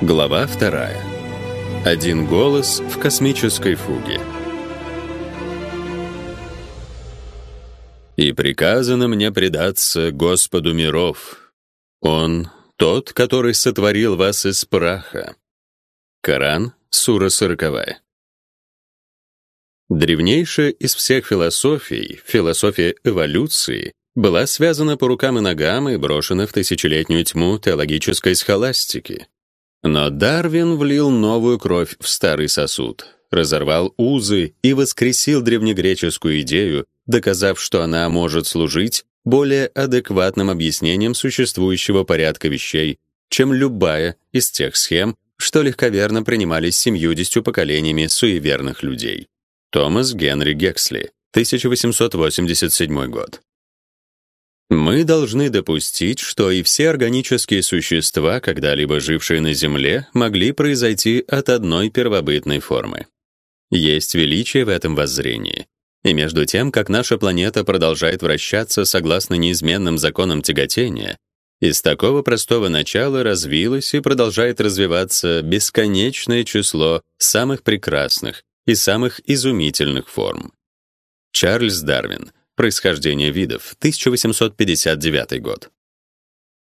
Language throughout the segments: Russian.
Глава вторая. Один голос в космической фуге. И приказано мне предаться Господу миров. Он тот, который сотворил вас из праха. Коран, сура 40. Древнейшая из всех философий, философия эволюции, была связана по рукам и ногам и брошена в тысячелетнюю тьму теологической схоластики. Но Дарвин влил новую кровь в старый сосуд, разорвал узы и воскресил древнегреческую идею, доказав, что она может служить более адекватным объяснением существующего порядка вещей, чем любая из тех схем, что легковерно принимались семьюдесятью поколениями суеверных людей. Томас Генри Гексли, 1887 год. Мы должны допустить, что и все органические существа, когда-либо жившие на Земле, могли произойти от одной первобытной формы. Есть величие в этом воззрении. И между тем, как наша планета продолжает вращаться согласно неизменным законам тяготения, из такого простого начала развилось и продолжает развиваться бесконечное число самых прекрасных и самых изумительных форм. Чарльз Дарвин, Происхождение видов, 1859 год.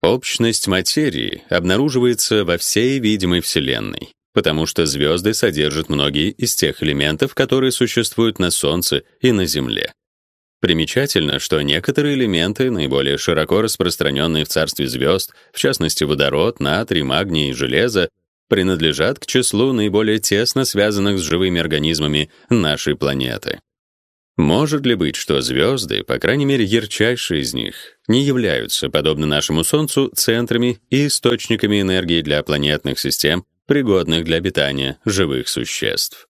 Общность материи обнаруживается во всей видимой Вселенной, потому что звезды содержат многие из тех элементов, которые существуют на Солнце и на Земле. Примечательно, что некоторые элементы, наиболее широко распространенные в царстве звезд, в частности водород, натрий, магний и железо, принадлежат к числу наиболее тесно связанных с живыми организмами нашей планеты. Может ли быть, что звезды, по крайней мере, ярчайшие из них, не являются, подобно нашему Солнцу, центрами и источниками энергии для планетных систем, пригодных для обитания живых существ?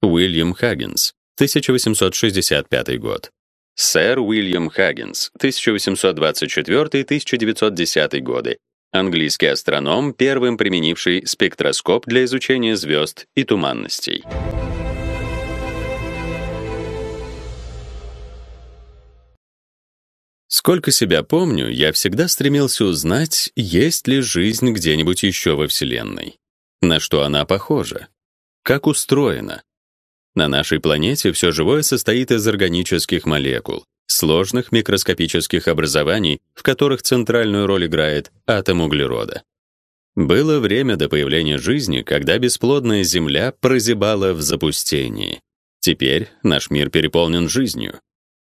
Уильям Хаггинс, 1865 год. Сэр Уильям Хаггинс, 1824-1910 годы. Английский астроном, первым применивший спектроскоп для изучения звезд и туманностей. Сколько себя помню, я всегда стремился узнать, есть ли жизнь где-нибудь еще во Вселенной. На что она похожа? Как устроена? На нашей планете все живое состоит из органических молекул, сложных микроскопических образований, в которых центральную роль играет атом углерода. Было время до появления жизни, когда бесплодная Земля прозябала в запустении. Теперь наш мир переполнен жизнью.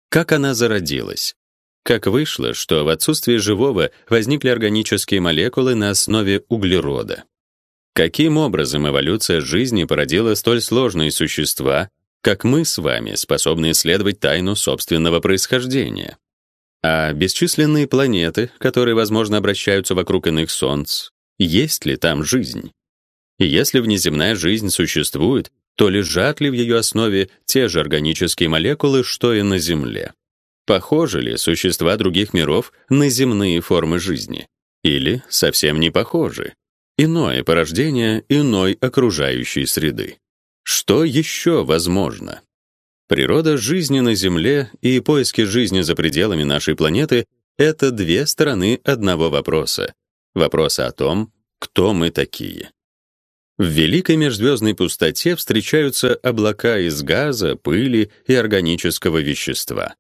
Как она зародилась? Как вышло, что в отсутствие живого возникли органические молекулы на основе углерода? Каким образом эволюция жизни породила столь сложные существа, как мы с вами, способные исследовать тайну собственного происхождения? А бесчисленные планеты, которые, возможно, обращаются вокруг иных солнц, есть ли там жизнь? И если внеземная жизнь существует, то лежат ли в ее основе те же органические молекулы, что и на Земле? Похожи ли существа других миров на земные формы жизни? Или совсем не похожи? Иное порождение иной окружающей среды. Что еще возможно? Природа жизни на Земле и поиски жизни за пределами нашей планеты — это две стороны одного вопроса. Вопроса о том, кто мы такие. В великой межзвездной пустоте встречаются облака из газа, пыли и органического вещества.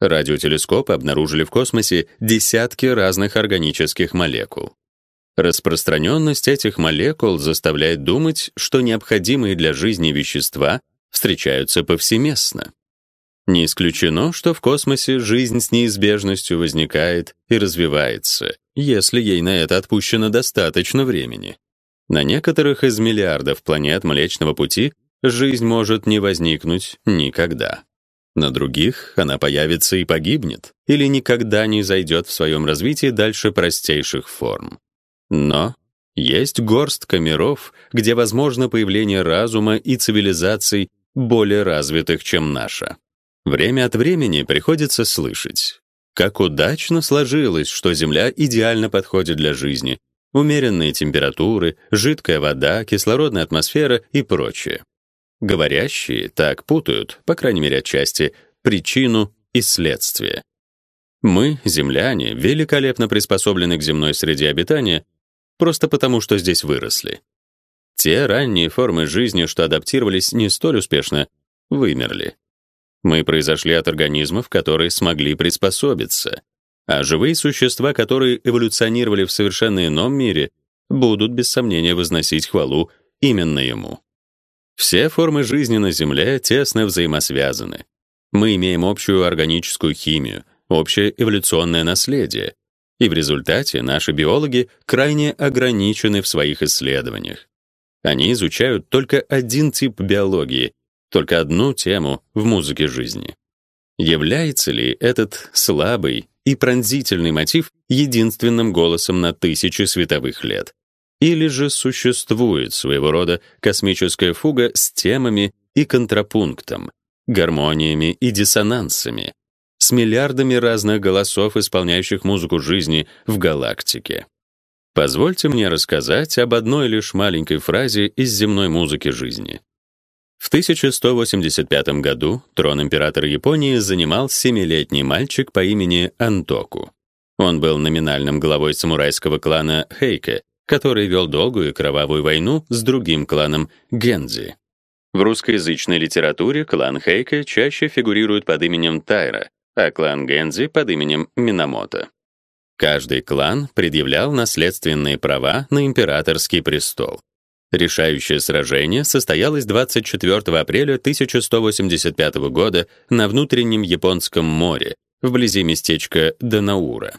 Радиотелескопы обнаружили в космосе десятки разных органических молекул. Распространенность этих молекул заставляет думать, что необходимые для жизни вещества встречаются повсеместно. Не исключено, что в космосе жизнь с неизбежностью возникает и развивается, если ей на это отпущено достаточно времени. На некоторых из миллиардов планет Млечного пути жизнь может не возникнуть никогда. На других она появится и погибнет, или никогда не зайдет в своем развитии дальше простейших форм. Но есть горстка миров, где возможно появление разума и цивилизаций более развитых, чем наша. Время от времени приходится слышать, как удачно сложилось, что Земля идеально подходит для жизни. Умеренные температуры, жидкая вода, кислородная атмосфера и прочее. Говорящие так путают, по крайней мере отчасти, причину и следствие. Мы, земляне, великолепно приспособлены к земной среде обитания просто потому, что здесь выросли. Те ранние формы жизни, что адаптировались не столь успешно, вымерли. Мы произошли от организмов, которые смогли приспособиться, а живые существа, которые эволюционировали в совершенно ином мире, будут без сомнения возносить хвалу именно ему. Все формы жизни на Земле тесно взаимосвязаны. Мы имеем общую органическую химию, общее эволюционное наследие, и в результате наши биологи крайне ограничены в своих исследованиях. Они изучают только один тип биологии, только одну тему в музыке жизни. Является ли этот слабый и пронзительный мотив единственным голосом на тысячи световых лет? Или же существует своего рода космическая фуга с темами и контрапунктом, гармониями и диссонансами, с миллиардами разных голосов, исполняющих музыку жизни в галактике? Позвольте мне рассказать об одной лишь маленькой фразе из земной музыки жизни. В 1185 году трон императора Японии занимал семилетний мальчик по имени Антоку. Он был номинальным главой самурайского клана Хейке, который вел долгую кровавую войну с другим кланом Гензи. В русскоязычной литературе клан Хейке чаще фигурирует под именем Тайра, а клан Гензи под именем Минамото. Каждый клан предъявлял наследственные права на императорский престол. Решающее сражение состоялось 24 апреля 1185 года на внутреннем Японском море, вблизи местечка Данаура.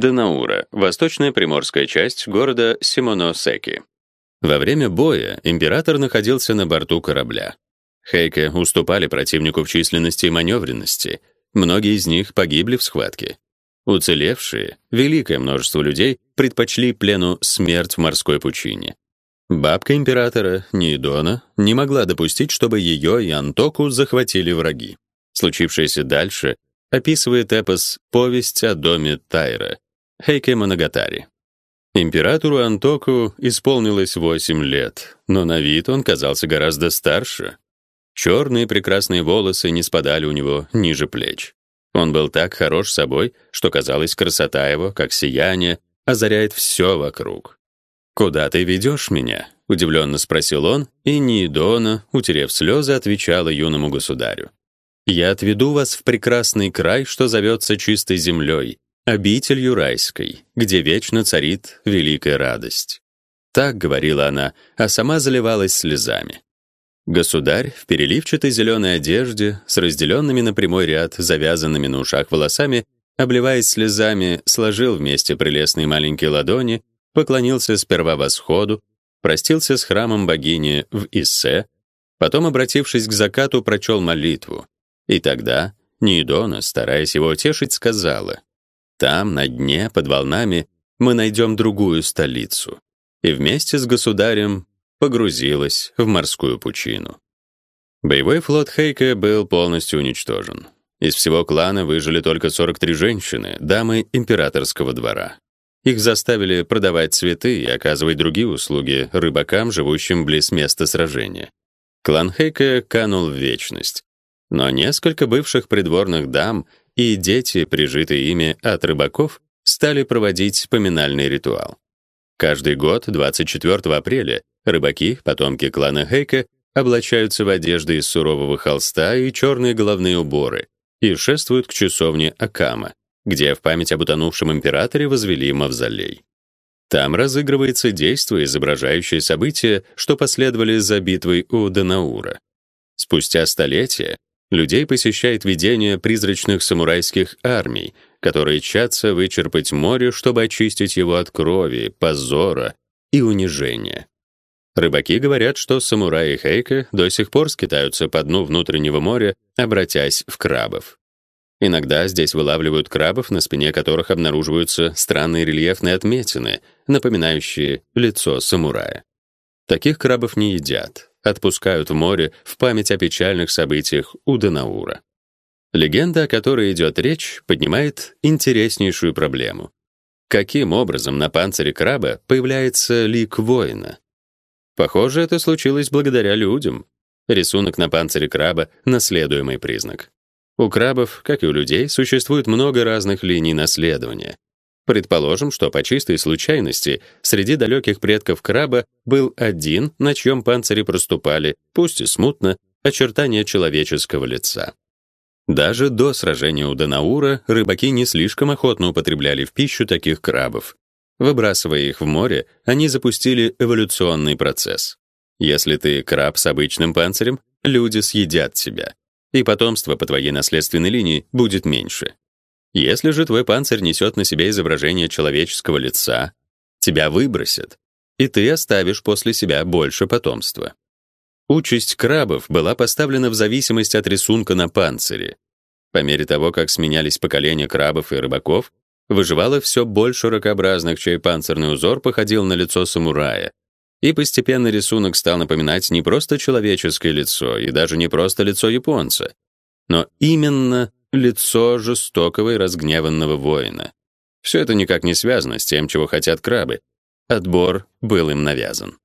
Данаура — восточная приморская часть города Симоносеки. Во время боя император находился на борту корабля. Хейке уступали противнику в численности и маневренности. Многие из них погибли в схватке. Уцелевшие, великое множество людей, предпочли плену смерть в морской пучине. Бабка императора, Нидона, не могла допустить, чтобы ее и Антоку захватили враги. Случившееся дальше описывает эпос «Повесть о доме Тайра» Хейке Моногатари. Императору Антоку исполнилось 8 лет, но на вид он казался гораздо старше. Черные прекрасные волосы не спадали у него ниже плеч. Он был так хорош собой, что казалось, красота его, как сияние, озаряет все вокруг. «Куда ты ведешь меня?» — удивленно спросил он, и Нидона, утерев слезы, отвечала юному государю. «Я отведу вас в прекрасный край, что зовется чистой землей, обителью райской, где вечно царит великая радость». Так говорила она, а сама заливалась слезами. Государь в переливчатой зеленой одежде, с разделенными на прямой ряд завязанными на ушах волосами, обливаясь слезами, сложил вместе прелестные маленькие ладони поклонился сперва восходу, простился с храмом богини в Иссе, потом, обратившись к закату, прочел молитву. И тогда Нидона, стараясь его утешить, сказала: "Там, на дне, под волнами, мы найдем другую столицу". И вместе с государем погрузилась в морскую пучину. Боевой флот Хейка был полностью уничтожен. Из всего клана выжили только 43 женщины, дамы императорского двора. Их заставили продавать цветы и оказывать другие услуги рыбакам, живущим близ места сражения. Клан Хейка канул в вечность. Но несколько бывших придворных дам и дети, прижитые ими от рыбаков, стали проводить поминальный ритуал. Каждый год 24 апреля рыбаки, потомки клана Хейка, облачаются в одежды из сурового холста и черные головные уборы и шествуют к часовне Акама, где в память об утонувшем императоре возвели мавзолей. Там разыгрывается действо, изображающее события, что последовали за битвой у Данаура. Спустя столетия людей посещает видение призрачных самурайских армий, которые чатся вычерпать море, чтобы очистить его от крови, позора и унижения. Рыбаки говорят, что самураи Хейка до сих пор скитаются по дну внутреннего моря, обратясь в крабов. Иногда здесь вылавливают крабов, на спине которых обнаруживаются странные рельефные отметины, напоминающие лицо самурая. Таких крабов не едят, отпускают в море в память о печальных событиях у Данаура. Легенда, о которой идет речь, поднимает интереснейшую проблему. Каким образом на панцире краба появляется лик воина? Похоже, это случилось благодаря людям. Рисунок на панцире краба наследуемый признак. У крабов, как и у людей, существует много разных линий наследования. Предположим, что по чистой случайности среди далеких предков краба был один, на чьем панцире проступали, пусть и смутно, очертания человеческого лица. Даже до сражения у Данаура рыбаки не слишком охотно употребляли в пищу таких крабов. Выбрасывая их в море, они запустили эволюционный процесс. Если ты краб с обычным панцирем, люди съедят тебя, и потомство по твоей наследственной линии будет меньше. Если же твой панцирь несет на себе изображение человеческого лица, тебя выбросят, и ты оставишь после себя больше потомства. Участь крабов была поставлена в зависимость от рисунка на панцире. По мере того, как сменялись поколения крабов и рыбаков, выживало все больше ракообразных, чей панцирный узор походил на лицо самурая. И постепенно рисунок стал напоминать не просто человеческое лицо и даже не просто лицо японца, но именно лицо жестокого и разгневанного воина. Все это никак не связано с тем, чего хотят крабы. Отбор был им навязан.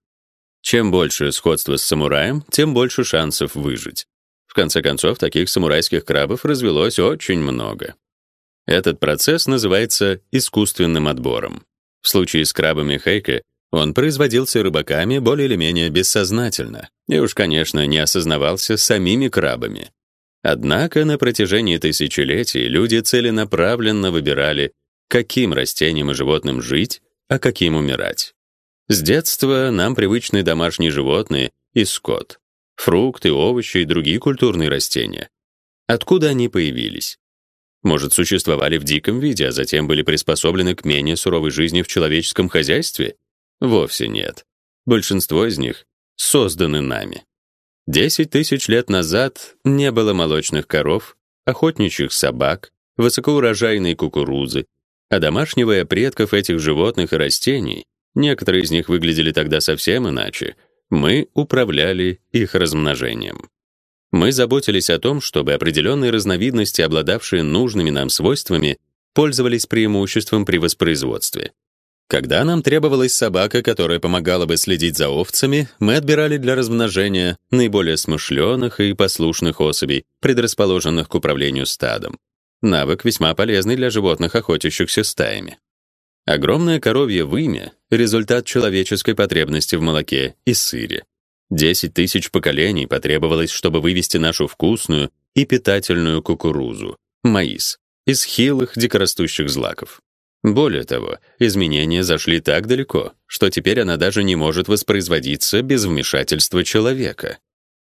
Чем больше сходства с самураем, тем больше шансов выжить. В конце концов, таких самурайских крабов развелось очень много. Этот процесс называется искусственным отбором. В случае с крабами Хейке он производился рыбаками более или менее бессознательно и уж, конечно, не осознавался самими крабами. Однако на протяжении тысячелетий люди целенаправленно выбирали, каким растениям и животным жить, а каким умирать. С детства нам привычны домашние животные и скот, фрукты, овощи и другие культурные растения. Откуда они появились? Может, существовали в диком виде, а затем были приспособлены к менее суровой жизни в человеческом хозяйстве? Вовсе нет. Большинство из них созданы нами. Десять тысяч лет назад не было молочных коров, охотничьих собак, высокоурожайной кукурузы, а домашнего предков этих животных и растений, некоторые из них выглядели тогда совсем иначе, мы управляли их размножением. Мы заботились о том, чтобы определенные разновидности, обладавшие нужными нам свойствами, пользовались преимуществом при воспроизводстве. Когда нам требовалась собака, которая помогала бы следить за овцами, мы отбирали для размножения наиболее смышленых и послушных особей, предрасположенных к управлению стадом. Навык весьма полезный для животных, охотящихся стаями. Огромное коровье вымя — результат человеческой потребности в молоке и сыре. 10 тысяч поколений потребовалось, чтобы вывести нашу вкусную и питательную кукурузу, маис, из хилых дикорастущих злаков. Более того, изменения зашли так далеко, что теперь она даже не может воспроизводиться без вмешательства человека.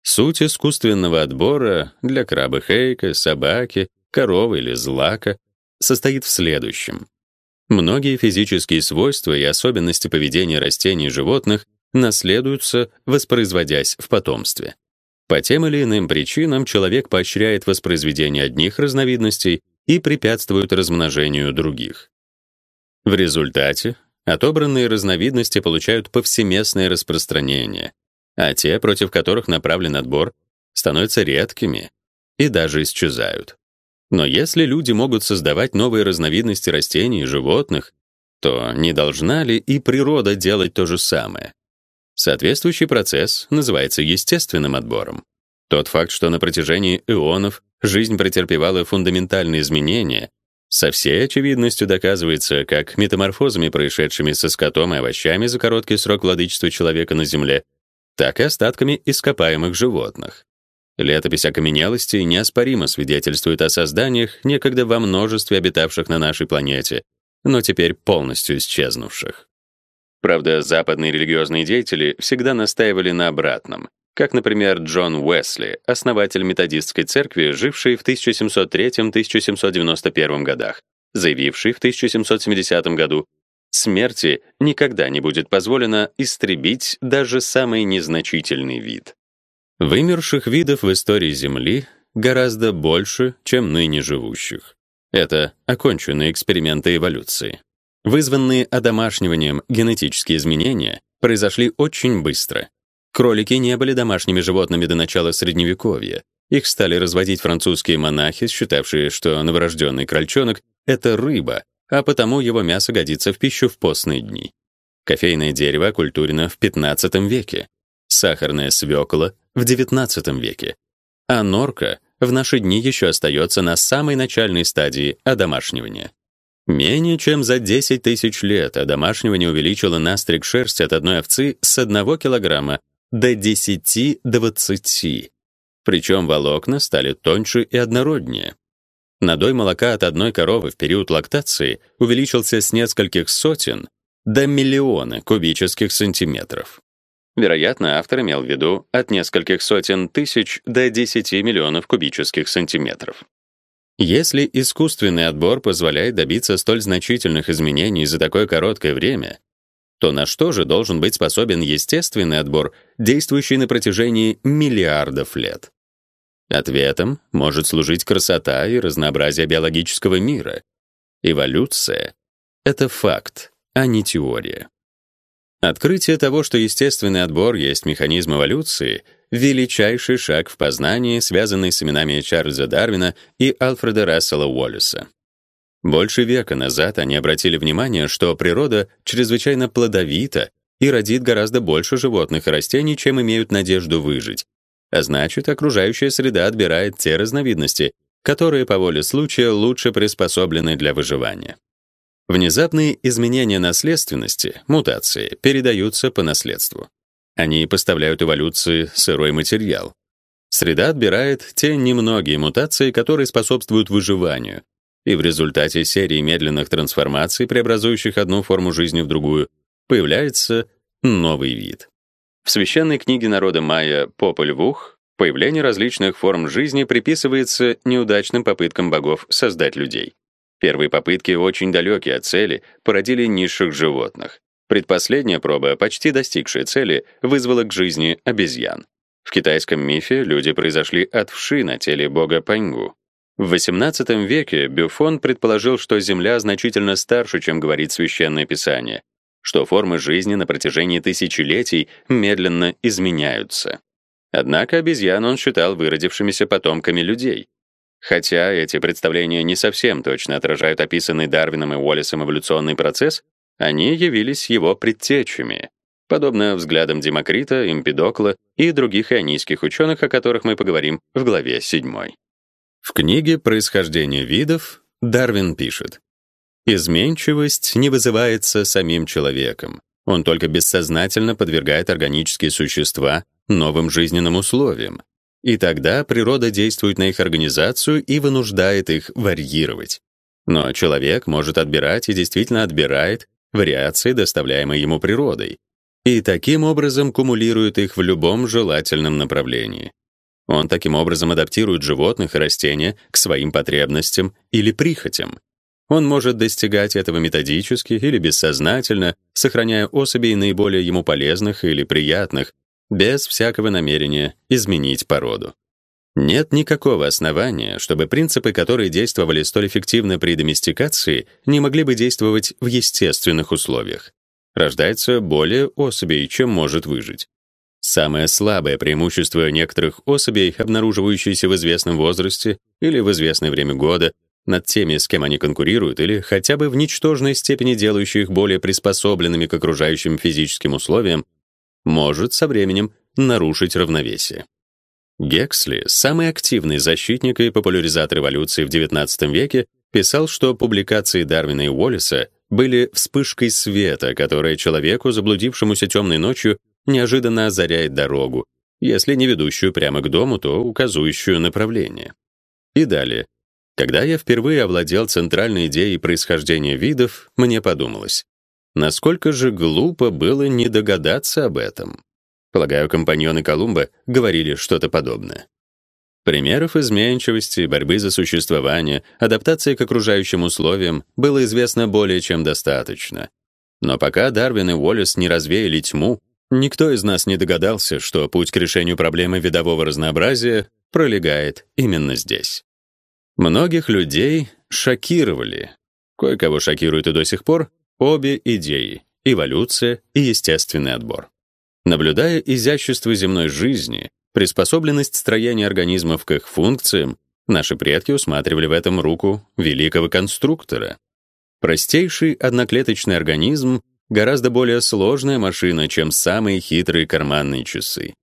Суть искусственного отбора для краба Хейка, собаки, коровы или злака состоит в следующем. Многие физические свойства и особенности поведения растений и животных наследуются, воспроизводясь в потомстве. По тем или иным причинам человек поощряет воспроизведение одних разновидностей и препятствует размножению других. В результате отобранные разновидности получают повсеместное распространение, а те, против которых направлен отбор, становятся редкими и даже исчезают. Но если люди могут создавать новые разновидности растений и животных, то не должна ли и природа делать то же самое? Соответствующий процесс называется естественным отбором. Тот факт, что на протяжении эонов жизнь претерпевала фундаментальные изменения, со всей очевидностью доказывается как метаморфозами, происшедшими со скотом и овощами за короткий срок владычества человека на Земле, так и остатками ископаемых животных. Летопись окаменелости неоспоримо свидетельствует о созданиях, некогда во множестве обитавших на нашей планете, но теперь полностью исчезнувших. Правда, западные религиозные деятели всегда настаивали на обратном как, например, Джон Уэсли, основатель методистской церкви, живший в 1703-1791 годах, заявивший в 1770 году, смерти никогда не будет позволено истребить даже самый незначительный вид. Вымерших видов в истории Земли гораздо больше, чем ныне живущих. Это оконченные эксперименты эволюции. Вызванные одомашниванием генетические изменения произошли очень быстро — Кролики не были домашними животными до начала средневековья. Их стали разводить французские монахи, считавшие, что новорожденный крольчонок это рыба, а потому его мясо годится в пищу в постные дни. Кофейное дерево окультурено в XV веке, сахарная свекла в XIX веке, а норка в наши дни еще остается на самой начальной стадии одомашнивания. Менее чем за 10 тысяч лет одомашнивание увеличило настриг шерсти от одной овцы с 1 килограмма до 10-20. Причем волокна стали тоньше и однороднее. Надой молока от одной коровы в период лактации увеличился с нескольких сотен до миллиона кубических сантиметров. Вероятно, автор имел в виду от нескольких сотен тысяч до 10 миллионов кубических сантиметров. Если искусственный отбор позволяет добиться столь значительных изменений за такое короткое время, то на что же должен быть способен естественный отбор, действующий на протяжении миллиардов лет? Ответом может служить красота и разнообразие биологического мира. Эволюция — это факт, а не теория. Открытие того, что естественный отбор есть механизм эволюции, величайший шаг в познании, связанный с именами Чарльза Дарвина и Альфреда Рассела Уоллеса. Больше века назад они обратили внимание, что природа чрезвычайно плодовита и родит гораздо больше животных и растений, чем имеют надежду выжить. А значит, окружающая среда отбирает те разновидности, которые по воле случая лучше приспособлены для выживания. Внезапные изменения наследственности, мутации, передаются по наследству. Они поставляют эволюции сырой материал. Среда отбирает те немногие мутации, которые способствуют выживанию, и в результате серии медленных трансформаций, преобразующих одну форму жизни в другую, появляется новый вид. В священной книге народа майя Попель Вух появление различных форм жизни приписывается неудачным попыткам богов создать людей. Первые попытки, очень далекие от цели, породили низших животных. Предпоследняя проба, почти достигшая цели, вызвала к жизни обезьян. В китайском мифе люди произошли от вши на теле бога Паньгу. В XVIII веке Бюфон предположил, что Земля значительно старше, чем говорит священное писание, что формы жизни на протяжении тысячелетий медленно изменяются. Однако обезьян он считал выродившимися потомками людей. Хотя эти представления не совсем точно отражают описанный Дарвином и Уоллесом эволюционный процесс, они явились его предтечами, подобно взглядам Демокрита, Эмпидокла и других ионийских ученых, о которых мы поговорим в главе 7. В книге «Происхождение видов» Дарвин пишет: Изменчивость не вызывается самим человеком. Он только бессознательно подвергает органические существа новым жизненным условиям, и тогда природа действует на их организацию и вынуждает их варьировать. Но человек может отбирать и действительно отбирает вариации, доставляемые ему природой, и таким образом кумулирует их в любом желательном направлении. Он таким образом адаптирует животных и растения к своим потребностям или прихотям. Он может достигать этого методически или бессознательно, сохраняя особей наиболее ему полезных или приятных, без всякого намерения изменить породу. Нет никакого основания, чтобы принципы, которые действовали столь эффективно при доместикации, не могли бы действовать в естественных условиях. Рождается более особей, чем может выжить. Самое слабое преимущество некоторых особей, обнаруживающееся в известном возрасте или в известное время года, над теми, с кем они конкурируют, или хотя бы в ничтожной степени делающих их более приспособленными к окружающим физическим условиям, может со временем нарушить равновесие. Гексли, самый активный защитник и популяризатор эволюции в XIX веке, писал, что публикации Дарвина и Уоллеса были вспышкой света, которая человеку, заблудившемуся темной ночью, неожиданно озаряет дорогу, если не ведущую прямо к дому, то указывающую направление. И далее. Когда я впервые овладел центральной идеей происхождения видов, мне подумалось: Насколько же глупо было не догадаться об этом. Полагаю, компаньоны Колумба говорили что-то подобное. Примеров изменчивости, борьбы за существование, адаптации к окружающим условиям было известно более чем достаточно. Но пока Дарвин и Уоллес не развеяли тьму, никто из нас не догадался, что путь к решению проблемы видового разнообразия пролегает именно здесь. Многих людей шокировали, кое-кого шокирует и до сих пор, Обе идеи — эволюция и естественный отбор. Наблюдая изящество земной жизни, приспособленность строения организмов к их функциям, наши предки усматривали в этом руку великого конструктора. Простейший одноклеточный организм гораздо более сложная машина, чем самые хитрые карманные часы.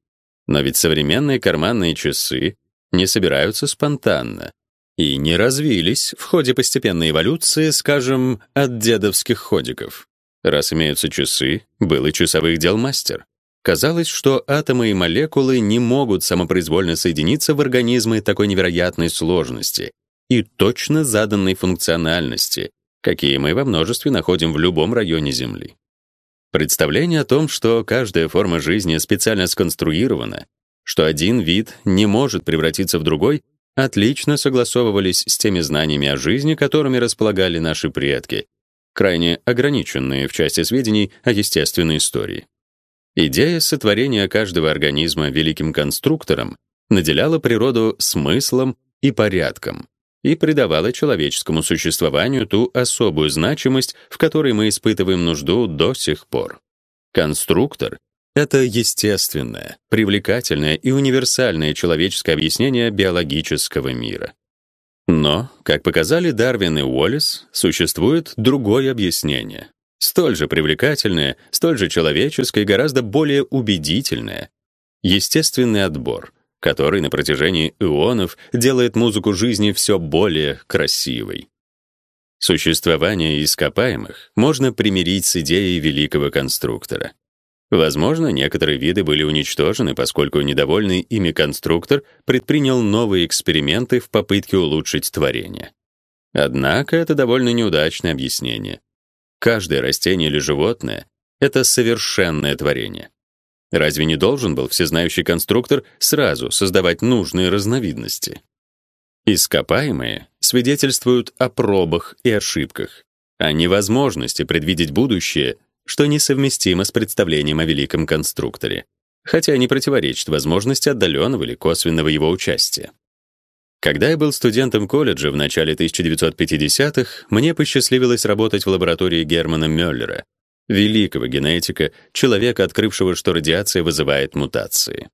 Но ведь современные карманные часы не собираются спонтанно. и не развились в ходе постепенной эволюции, скажем, от дедовских ходиков. Раз имеются часы, был и часовых дел мастер. Казалось, что атомы и молекулы не могут самопроизвольно соединиться в организмы такой невероятной сложности и точно заданной функциональности, какие мы во множестве находим в любом районе Земли. Представление о том, что каждая форма жизни специально сконструирована, что один вид не может превратиться в другой, отлично согласовывались с теми знаниями о жизни, которыми располагали наши предки, крайне ограниченные в части сведений о естественной истории. Идея сотворения каждого организма великим конструктором наделяла природу смыслом и порядком и придавала человеческому существованию ту особую значимость, в которой мы испытываем нужду до сих пор. Конструктор — это естественное, привлекательное и универсальное человеческое объяснение биологического мира. Но, как показали Дарвин и Уоллес, существует другое объяснение, столь же привлекательное, столь же человеческое и гораздо более убедительное — естественный отбор, который на протяжении эонов делает музыку жизни все более красивой. Существование ископаемых можно примирить с идеей великого конструктора. Возможно, некоторые виды были уничтожены, поскольку недовольный ими конструктор предпринял новые эксперименты в попытке улучшить творение. Однако это довольно неудачное объяснение. Каждое растение или животное — это совершенное творение. Разве не должен был всезнающий конструктор сразу создавать нужные разновидности? Ископаемые свидетельствуют о пробах и ошибках, о невозможности предвидеть будущее, что несовместимо с представлением о великом конструкторе, хотя не противоречит возможности отдаленного или косвенного его участия. Когда я был студентом колледжа в начале 1950-х, мне посчастливилось работать в лаборатории Германа Мюллера, великого генетика, человека, открывшего, что радиация вызывает мутации.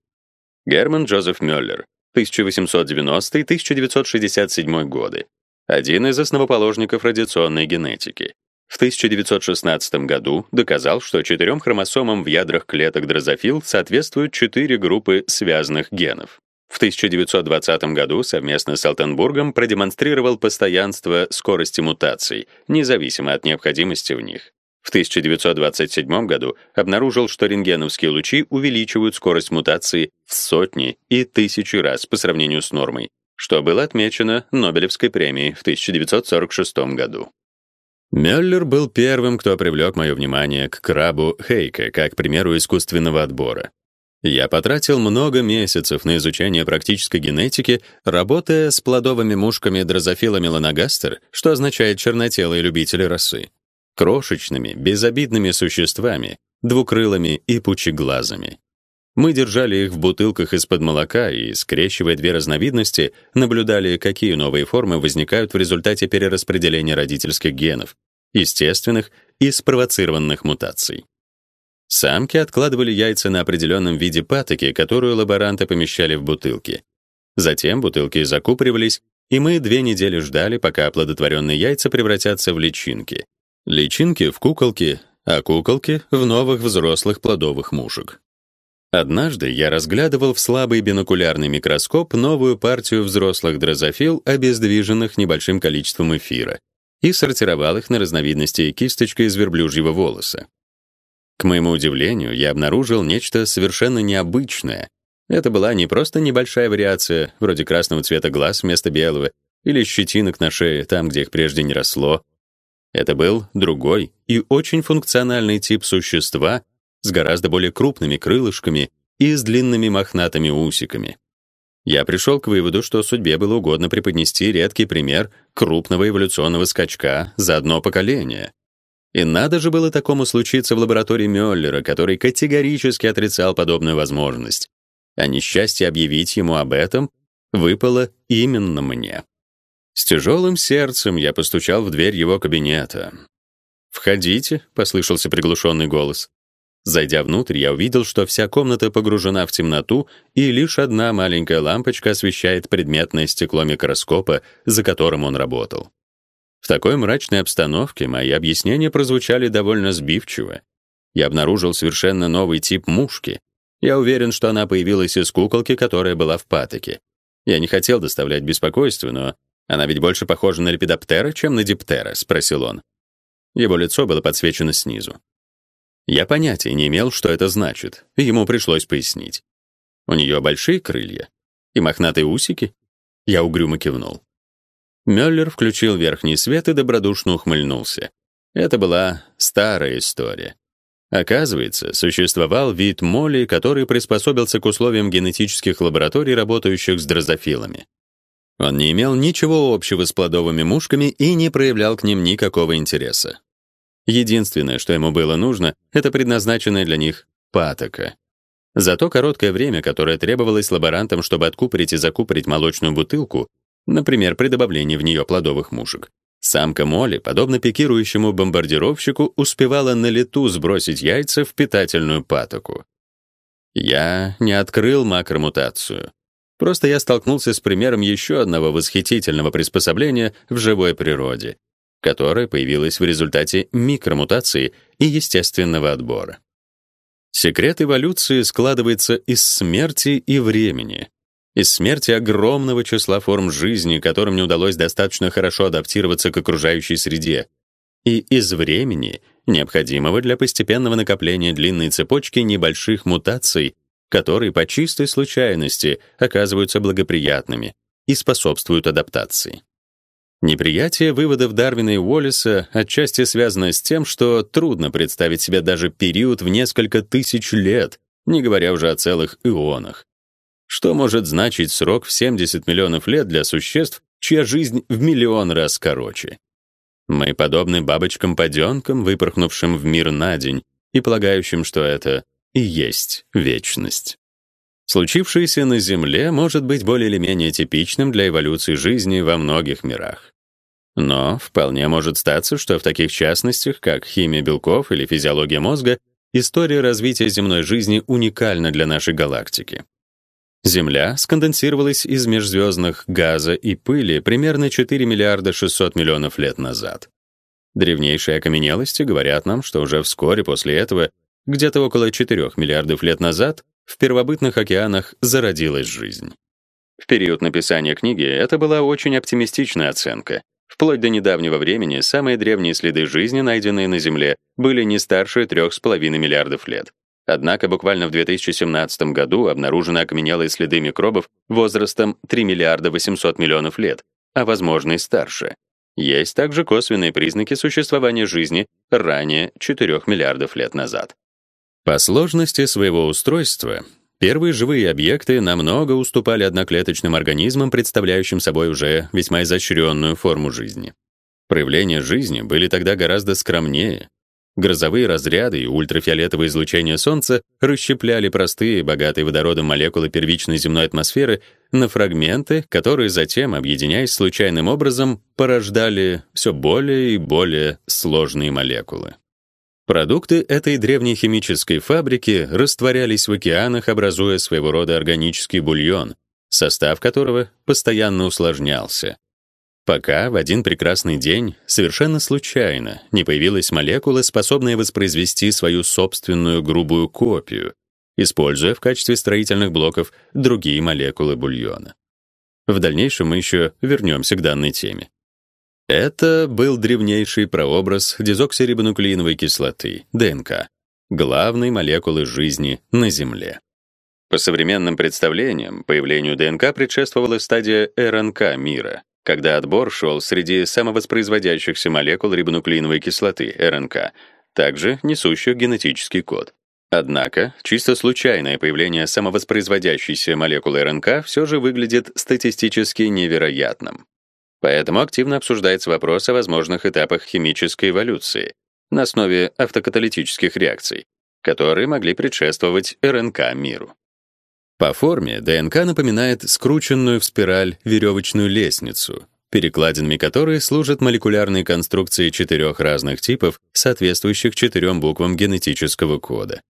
Герман Джозеф Мюллер, 1890-1967 годы, один из основоположников радиационной генетики. В 1916 году доказал, что четырем хромосомам в ядрах клеток дрозофил соответствуют четыре группы связанных генов. В 1920 году совместно с Алтенбургом продемонстрировал постоянство скорости мутаций, независимо от необходимости в них. В 1927 году обнаружил, что рентгеновские лучи увеличивают скорость мутации в сотни и тысячи раз по сравнению с нормой, что было отмечено Нобелевской премией в 1946 году. Мюллер был первым, кто привлек мое внимание к крабу Хейке как примеру искусственного отбора. Я потратил много месяцев на изучение практической генетики, работая с плодовыми мушками дрозофила меланогастер, что означает чернотелые любители росы, крошечными, безобидными существами, двукрылыми и пучеглазыми. Мы держали их в бутылках из-под молока и, скрещивая две разновидности, наблюдали, какие новые формы возникают в результате перераспределения родительских генов, естественных и спровоцированных мутаций. Самки откладывали яйца на определенном виде патоки, которую лаборанты помещали в бутылки. Затем бутылки закупоривались, и мы две недели ждали, пока оплодотворенные яйца превратятся в личинки. Личинки в куколки, а куколки в новых взрослых плодовых мушек. Однажды я разглядывал в слабый бинокулярный микроскоп новую партию взрослых дрозофил, обездвиженных небольшим количеством эфира, и сортировал их на разновидности кисточкой из верблюжьего волоса. К моему удивлению, я обнаружил нечто совершенно необычное. Это была не просто небольшая вариация, вроде красного цвета глаз вместо белого, или щетинок на шее там, где их прежде не росло. Это был другой и очень функциональный тип существа с гораздо более крупными крылышками и с длинными мохнатыми усиками. Я пришел к выводу, что судьбе было угодно преподнести редкий пример крупного эволюционного скачка за одно поколение — и надо же было такому случиться в лаборатории Мюллера, который категорически отрицал подобную возможность. А несчастье объявить ему об этом выпало именно мне. С тяжелым сердцем я постучал в дверь его кабинета. «Входите», — послышался приглушенный голос. Зайдя внутрь, я увидел, что вся комната погружена в темноту, и лишь одна маленькая лампочка освещает предметное стекло микроскопа, за которым он работал. В такой мрачной обстановке мои объяснения прозвучали довольно сбивчиво. Я обнаружил совершенно новый тип мушки. Я уверен, что она появилась из куколки, которая была в патоке. Я не хотел доставлять беспокойство, но Она ведь больше похожа на лепидоптера, чем на диптера, спросил он. Его лицо было подсвечено снизу. Я понятия не имел, что это значит, и ему пришлось пояснить. У нее большие крылья и мохнатые усики. Я угрюмо кивнул. Мюллер включил верхний свет и добродушно ухмыльнулся. Это была старая история. Оказывается, существовал вид моли, который приспособился к условиям генетических лабораторий, работающих с дрозофилами. Он не имел ничего общего с плодовыми мушками и не проявлял к ним никакого интереса. Единственное, что ему было нужно, это предназначенная для них патока. За то короткое время, которое требовалось лаборантам, чтобы откупорить и закупорить молочную бутылку, например, при добавлении в нее плодовых мушек, Самка Молли, подобно пикирующему бомбардировщику, успевала на лету сбросить яйца в питательную патоку. Я не открыл макромутацию. Просто я столкнулся с примером еще одного восхитительного приспособления в живой природе, которое появилось в результате микромутации и естественного отбора. Секрет эволюции складывается из смерти и времени, из смерти огромного числа форм жизни, которым не удалось достаточно хорошо адаптироваться к окружающей среде, и из времени, необходимого для постепенного накопления длинной цепочки небольших мутаций, которые по чистой случайности оказываются благоприятными и способствуют адаптации. Неприятие выводов Дарвина и Уоллеса отчасти связано с тем, что трудно представить себе даже период в несколько тысяч лет, не говоря уже о целых ионах. Что может значить срок в 70 миллионов лет для существ, чья жизнь в миллион раз короче? Мы подобны бабочкам-подёнкам, выпорхнувшим в мир на день и полагающим, что это и есть вечность. Случившееся на Земле может быть более или менее типичным для эволюции жизни во многих мирах. Но вполне может статься, что в таких частностях, как химия белков или физиология мозга, история развития земной жизни уникальна для нашей галактики. Земля сконденсировалась из межзвездных газа и пыли примерно 4 миллиарда 600 миллионов лет назад. Древнейшие окаменелости говорят нам, что уже вскоре после этого, где-то около 4 миллиардов лет назад, в первобытных океанах зародилась жизнь. В период написания книги это была очень оптимистичная оценка. Вплоть до недавнего времени самые древние следы жизни, найденные на Земле, были не старше 3,5 миллиардов лет. Однако буквально в 2017 году обнаружены окаменелые следы микробов возрастом 3 миллиарда 800 миллионов лет, а возможно и старше. Есть также косвенные признаки существования жизни ранее 4 миллиардов лет назад. По сложности своего устройства первые живые объекты намного уступали одноклеточным организмам, представляющим собой уже весьма изощренную форму жизни. Проявления жизни были тогда гораздо скромнее, Грозовые разряды и ультрафиолетовое излучение солнца расщепляли простые, богатые водородом молекулы первичной земной атмосферы на фрагменты, которые затем, объединяясь случайным образом, порождали все более и более сложные молекулы. Продукты этой древней химической фабрики растворялись в океанах, образуя своего рода органический бульон, состав которого постоянно усложнялся, Пока в один прекрасный день, совершенно случайно, не появилась молекула, способная воспроизвести свою собственную грубую копию, используя в качестве строительных блоков другие молекулы бульона. В дальнейшем мы еще вернемся к данной теме. Это был древнейший прообраз дезоксирибонуклеиновой кислоты, ДНК, главной молекулы жизни на Земле. По современным представлениям, появлению ДНК предшествовала стадия РНК мира, когда отбор шел среди самовоспроизводящихся молекул рибонуклеиновой кислоты, РНК, также несущих генетический код. Однако, чисто случайное появление самовоспроизводящейся молекулы РНК все же выглядит статистически невероятным. Поэтому активно обсуждается вопрос о возможных этапах химической эволюции на основе автокаталитических реакций, которые могли предшествовать РНК миру. По форме ДНК напоминает скрученную в спираль веревочную лестницу, перекладинами которой служат молекулярные конструкции четырех разных типов, соответствующих четырем буквам генетического кода.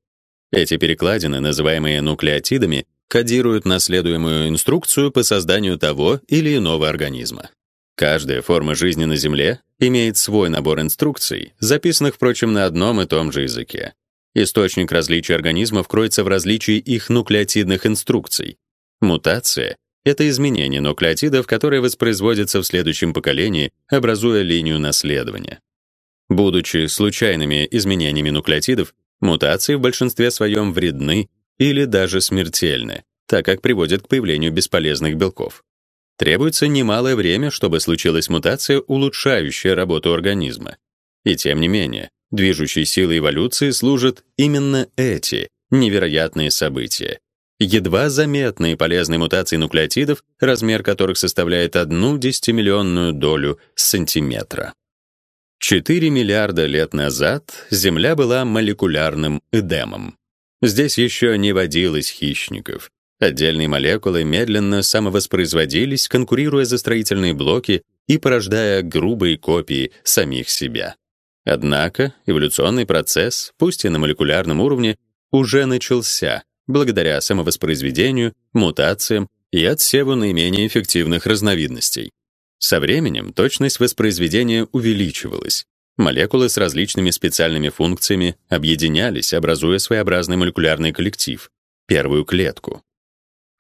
Эти перекладины, называемые нуклеотидами, кодируют наследуемую инструкцию по созданию того или иного организма. Каждая форма жизни на Земле имеет свой набор инструкций, записанных, впрочем, на одном и том же языке. Источник различия организмов кроется в различии их нуклеотидных инструкций. Мутация это изменение нуклеотидов, которое воспроизводится в следующем поколении, образуя линию наследования. Будучи случайными изменениями нуклеотидов, мутации в большинстве своем вредны или даже смертельны, так как приводят к появлению бесполезных белков. Требуется немалое время, чтобы случилась мутация, улучшающая работу организма. И тем не менее, движущей силой эволюции служат именно эти невероятные события. Едва заметные полезные мутации нуклеотидов, размер которых составляет одну десятимиллионную долю сантиметра. 4 миллиарда лет назад Земля была молекулярным эдемом. Здесь еще не водилось хищников. Отдельные молекулы медленно самовоспроизводились, конкурируя за строительные блоки и порождая грубые копии самих себя. Однако эволюционный процесс, пусть и на молекулярном уровне, уже начался благодаря самовоспроизведению, мутациям и отсеву наименее эффективных разновидностей. Со временем точность воспроизведения увеличивалась. Молекулы с различными специальными функциями объединялись, образуя своеобразный молекулярный коллектив первую клетку.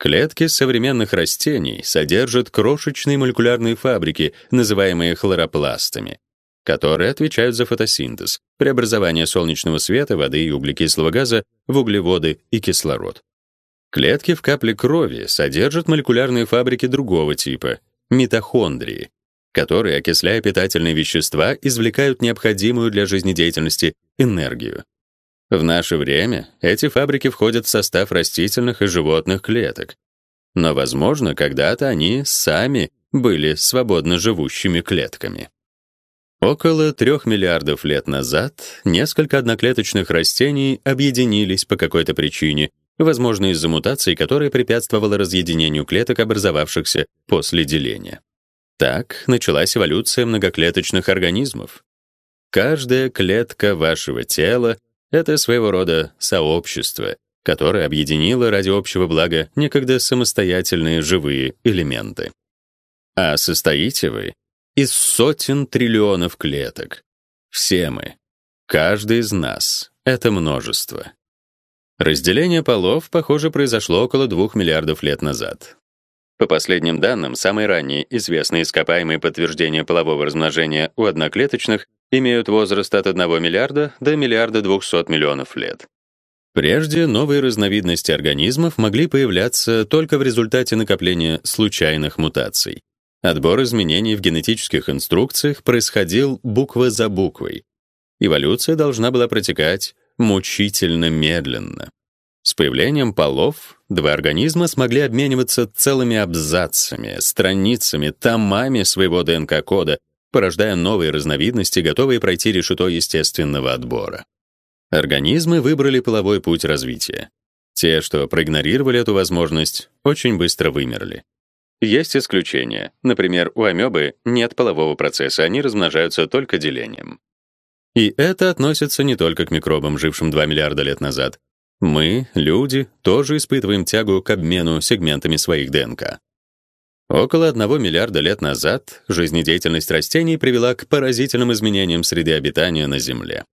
Клетки современных растений содержат крошечные молекулярные фабрики, называемые хлоропластами, которые отвечают за фотосинтез, преобразование солнечного света, воды и углекислого газа в углеводы и кислород. Клетки в капле крови содержат молекулярные фабрики другого типа, митохондрии, которые, окисляя питательные вещества, извлекают необходимую для жизнедеятельности энергию. В наше время эти фабрики входят в состав растительных и животных клеток. Но, возможно, когда-то они сами были свободно живущими клетками. Около 3 миллиардов лет назад несколько одноклеточных растений объединились по какой-то причине возможно из-за мутации, которая препятствовала разъединению клеток, образовавшихся после деления. Так началась эволюция многоклеточных организмов. Каждая клетка вашего тела это своего рода сообщество, которое объединило ради общего блага некогда самостоятельные живые элементы. А состоите вы из сотен триллионов клеток. Все мы, каждый из нас это множество. Разделение полов, похоже, произошло около 2 миллиардов лет назад. По последним данным, самые ранние известные ископаемые подтверждения полового размножения у одноклеточных имеют возраст от 1 миллиарда до миллиарда 200 миллионов лет. Прежде новые разновидности организмов могли появляться только в результате накопления случайных мутаций. Отбор изменений в генетических инструкциях происходил буква за буквой. Эволюция должна была протекать мучительно медленно. С появлением полов два организма смогли обмениваться целыми абзацами, страницами, томами своего ДНК-кода, порождая новые разновидности, готовые пройти решето естественного отбора. Организмы выбрали половой путь развития. Те, что проигнорировали эту возможность, очень быстро вымерли. Есть исключения. Например, у амебы нет полового процесса, они размножаются только делением. И это относится не только к микробам, жившим 2 миллиарда лет назад. Мы, люди, тоже испытываем тягу к обмену сегментами своих ДНК. Около 1 миллиарда лет назад жизнедеятельность растений привела к поразительным изменениям среды обитания на Земле.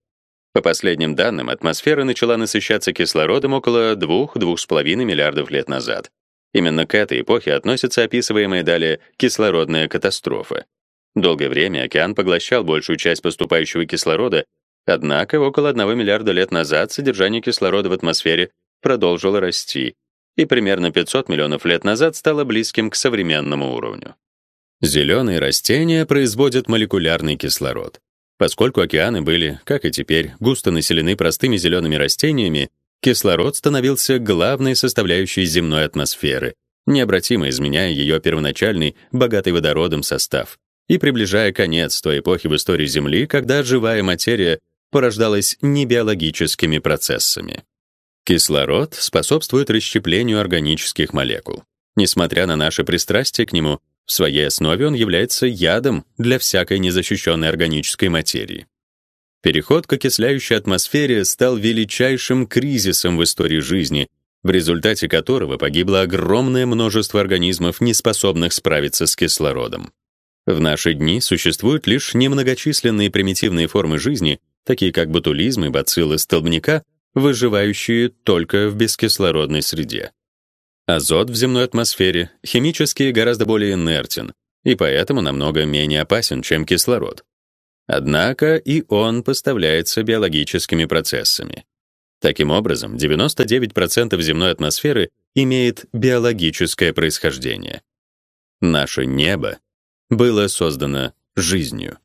По последним данным, атмосфера начала насыщаться кислородом около 2-2,5 миллиардов лет назад. Именно к этой эпохе относится описываемая далее кислородная катастрофа, Долгое время океан поглощал большую часть поступающего кислорода, однако около 1 миллиарда лет назад содержание кислорода в атмосфере продолжило расти и примерно 500 миллионов лет назад стало близким к современному уровню. Зеленые растения производят молекулярный кислород. Поскольку океаны были, как и теперь, густо населены простыми зелеными растениями, кислород становился главной составляющей земной атмосферы, необратимо изменяя ее первоначальный, богатый водородом состав и приближая конец той эпохи в истории Земли, когда живая материя порождалась не биологическими процессами. Кислород способствует расщеплению органических молекул. Несмотря на наше пристрастие к нему, в своей основе он является ядом для всякой незащищенной органической материи. Переход к окисляющей атмосфере стал величайшим кризисом в истории жизни, в результате которого погибло огромное множество организмов, не способных справиться с кислородом. В наши дни существуют лишь немногочисленные примитивные формы жизни, такие как ботулизм и бациллы столбняка, выживающие только в бескислородной среде. Азот в земной атмосфере химически гораздо более инертен и поэтому намного менее опасен, чем кислород. Однако и он поставляется биологическими процессами. Таким образом, 99% земной атмосферы имеет биологическое происхождение. Наше небо было создано жизнью.